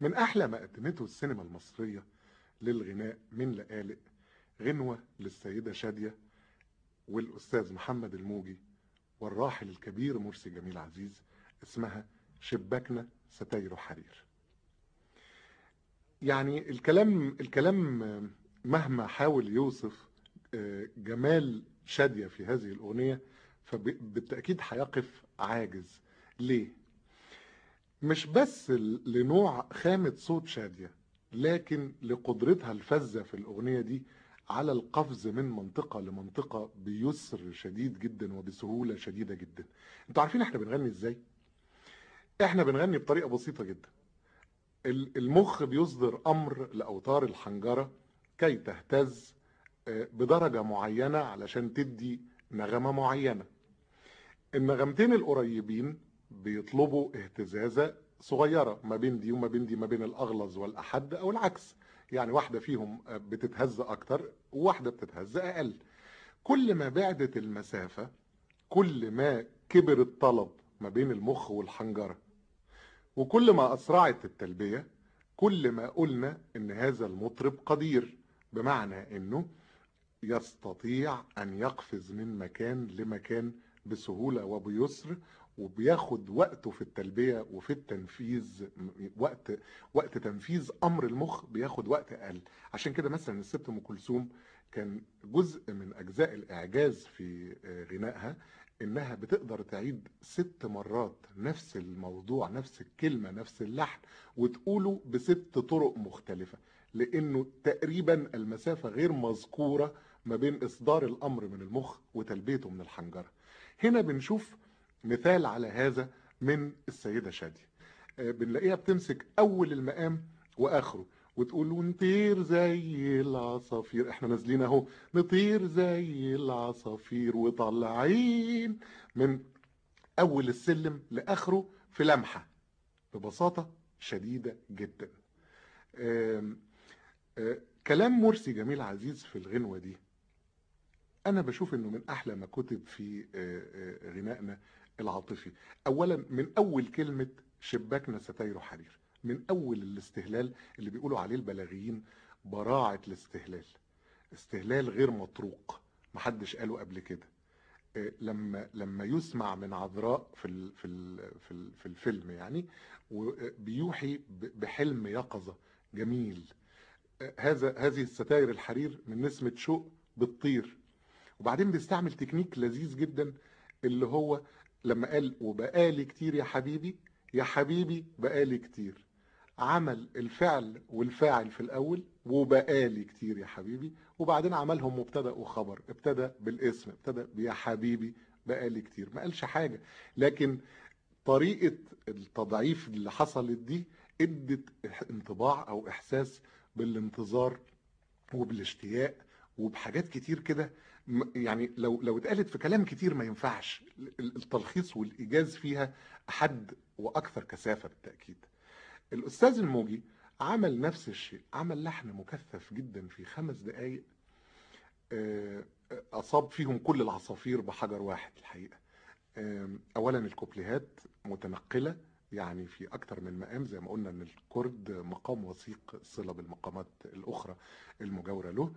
من أحلى ما قدمته السينما المصرية للغناء من لقالق غنوة للسيدة شادية والأستاذ محمد الموجي والراحل الكبير مرسي جميل عزيز اسمها شباكنا ستاير حرير يعني الكلام الكلام مهما حاول يوصف جمال شادية في هذه الأغنية فبالتأكيد هيقف عاجز ليه؟ مش بس لنوع خامة صوت شادية لكن لقدرتها الفذة في الأغنية دي على القفز من منطقة لمنطقة بيسر شديد جدا وبسهولة شديدة جدا. أنتوا عارفين إحنا بنغني إزاي؟ إحنا بنغني بطريقة بسيطة جدا. المخ بيصدر أمر لأوتار الحنجرة كي تهتز بدرجة معينة علشان تدي نغمة معينة. النغمتين القريبين بيطلبوا اهتزازة صغيرة ما بين دي وما بين دي ما بين الأغلظ والأحد أو العكس. يعني واحدة فيهم بتتهز أكتر وواحدة بتتهز أقل. كل ما بعدت المسافة كل ما كبر الطلب ما بين المخ والحنجرة. وكل ما أسرعت التلبية كل ما قلنا إن هذا المطرب قدير. بمعنى إنه يستطيع أن يقفز من مكان لمكان بسهولة وبيسر وبياخد وقته في التلبية وفي التنفيذ وقت وقت تنفيذ أمر المخ بياخد وقت أقل. عشان كده مثلا الست أم كلثوم كان جزء من أجزاء الإعجاز في غنائها إنها بتقدر تعيد ست مرات نفس الموضوع نفس الكلمة نفس اللحن وتقوله بست طرق مختلفة. لأنه تقريبا المسافة غير مذكورة ما بين إصدار الأمر من المخ وتلبيته من الحنجرة. هنا بنشوف مثال على هذا من السيدة شادية. بنلاقيها بتمسك أول المقام وآخره وتقول نطير زي العصافير. إحنا نازلين أهو. نطير زي العصافير وطالعين من أول السلم لآخره في لمحة. ببساطة شديدة جدا. آم آم كلام مرسي جميل عزيز في الغنوة دي. أنا بشوف إنه من أحلى ما كتب في غنائنا العاطفي. اولا من أول كلمة شباكنا ستاير حرير. من أول الاستهلال اللي بيقولوا عليه البلاغيين براعة الاستهلال. استهلال غير مطروق. محدش قاله قبل كده. لما لما يسمع من عذراء في في في, في الفيلم يعني وبيوحي بحلم يقظة. جميل. هذا هذه الستاير الحرير من نسمة شوق بتطير وبعدين بيستعمل تكنيك لذيذ جدا اللي هو لما قال وبقالي كتير يا حبيبي يا حبيبي بقالي كتير. عمل الفعل والفاعل في الأول وبقالي كتير يا حبيبي وبعدين عملهم مبتدأ وخبر ابتدى بالاسم ابتدى يا حبيبي بقالي كتير. ما قالش حاجة. لكن طريقة التضعيف اللي حصلت دي ادت انطباع أو إحساس بالانتظار وبالاشتياق وبحاجات كتير كده يعني لو لو اتقالت في كلام كتير ما ينفعش. التلخيص والإيجاز فيها حد وأكثر كثافة بالتأكيد. الأستاذ الموجي عمل نفس الشيء عمل لحن مكثف جدا في خمس دقائق أصاب فيهم كل العصافير بحجر واحد الحقيقة. اولا الكوبليهات متنقلة يعني في أكتر من مقام زي ما قلنا إن الكرد مقام وثيق صلة بالمقامات الأخرى المجاورة له.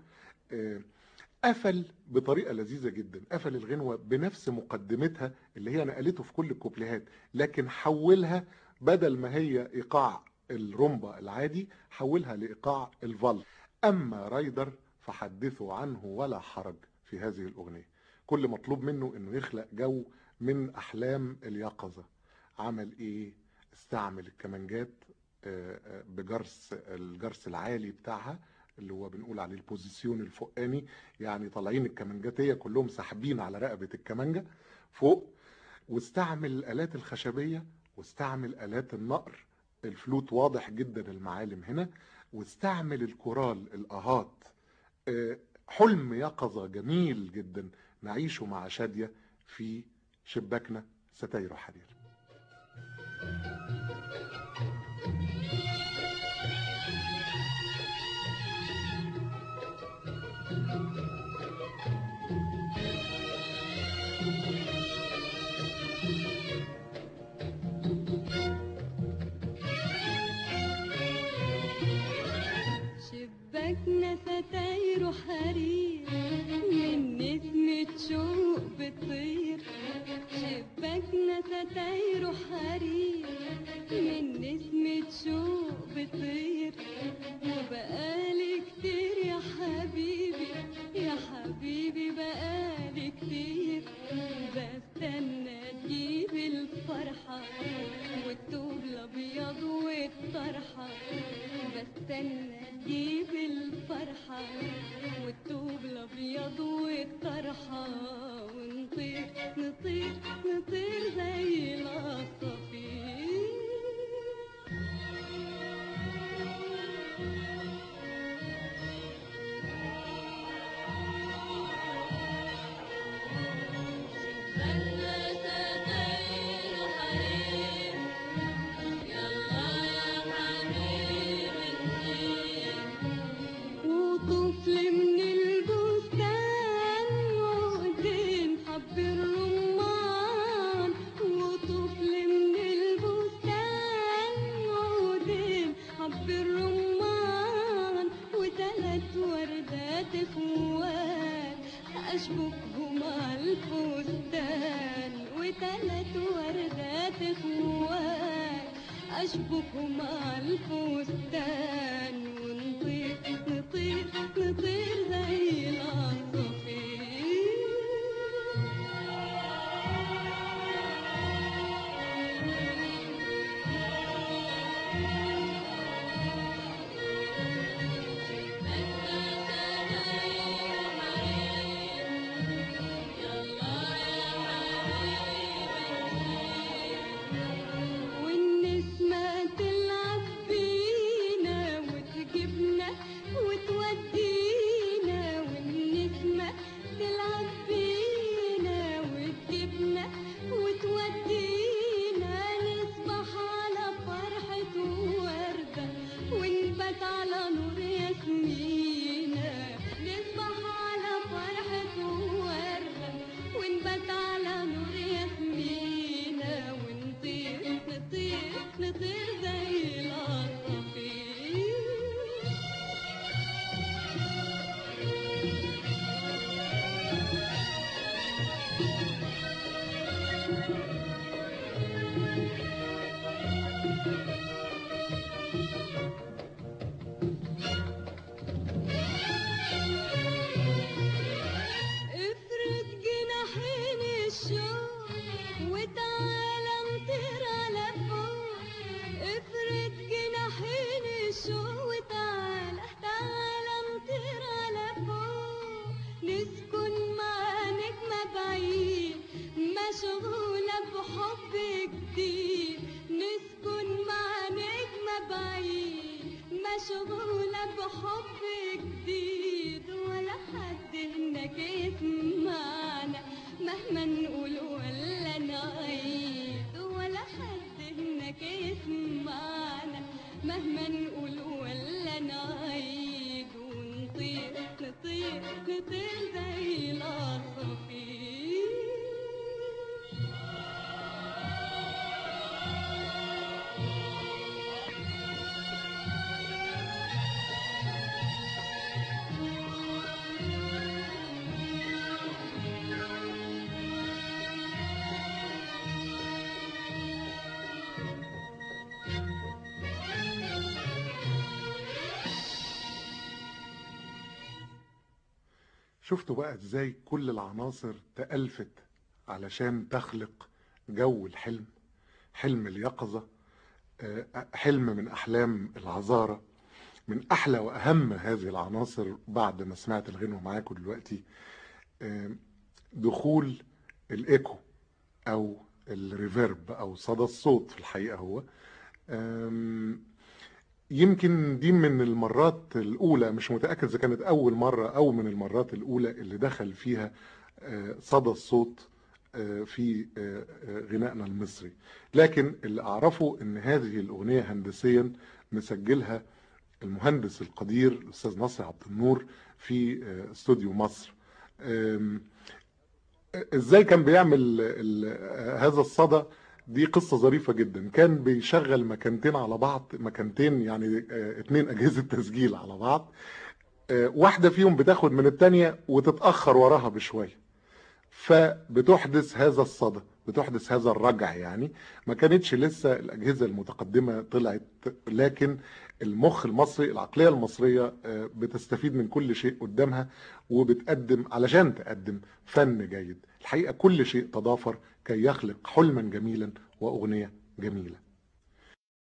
قفل بطريقة لذيذة جدا. قفل الغنوة بنفس مقدمتها اللي هي نقلته في كل الكوبليهات لكن حولها بدل ما هي إيقاع الرومبا العادي حولها لإيقاع الفالس. أما رايدر فحدثوا عنه ولا حرج في هذه الأغنية. كل مطلوب منه إنه يخلق جو من أحلام اليقظة. عمل إيه؟ استعمل الكمانجات بجرس الجرس العالي بتاعها اللي هو بنقول عليه ال position الفوقاني يعني طالعين الكمانجاتية كلهم ساحبين على رقبة الكمانجة فوق واستعمل الآلات الخشبية واستعمل آلات النقر الفلوت واضح جدا المعالم هنا واستعمل الكورال الأهات. حلم يقظه جميل جدا نعيشه مع شادية في شباكنا ستاير حرير. جديد نسكن مع نجمة بعيد مشغولة بحب جديد ولا حد هناك يسمعنا مهما نقول ولا نعيد ولا حد هناك يسمعنا مهما نقول شفتوا بقى إزاي كل العناصر تألفت علشان تخلق جو الحلم؟ حلم اليقظة آه، حلم من أحلام العذارة من أحلى وأهم هذه العناصر بعد ما سمعت الغنوة معاكم دلوقتي آه، دخول الإيكو أو ال reverb أو صدى الصوت في الحقيقة هو يمكن دي من المرات الأولى مش متأكد إذا كانت أول مرة أو من المرات الأولى اللي دخل فيها آه، صدى الصوت آه، في آه، غنائنا المصري. لكن اللي أعرفه إن هذه الأغنية هندسيا مسجلها المهندس القدير الأستاذ نصر عبد النور في استوديو مصر. إزاي كان بيعمل هذا الصدى؟ دي قصة ظريفة جدا. كان بيشغل مكانتين على بعض مكانتين يعني آه، اتنين أجهزة تسجيل على بعض. آه، واحدة فيهم بتاخد من التانية وتتأخر وراها بشوية. فبتحدث هذا الصدى بتحدث هذا الرجع يعني. ما كانتش لسه الأجهزة المتقدمة طلعت لكن المخ المصري العقلية المصرية آه، بتستفيد من كل شيء قدامها وبتقدم علشان تقدم فن جيد. الحقيقة كل شيء تضافر كي يخلق حلما جميلا وأغنية جميلة.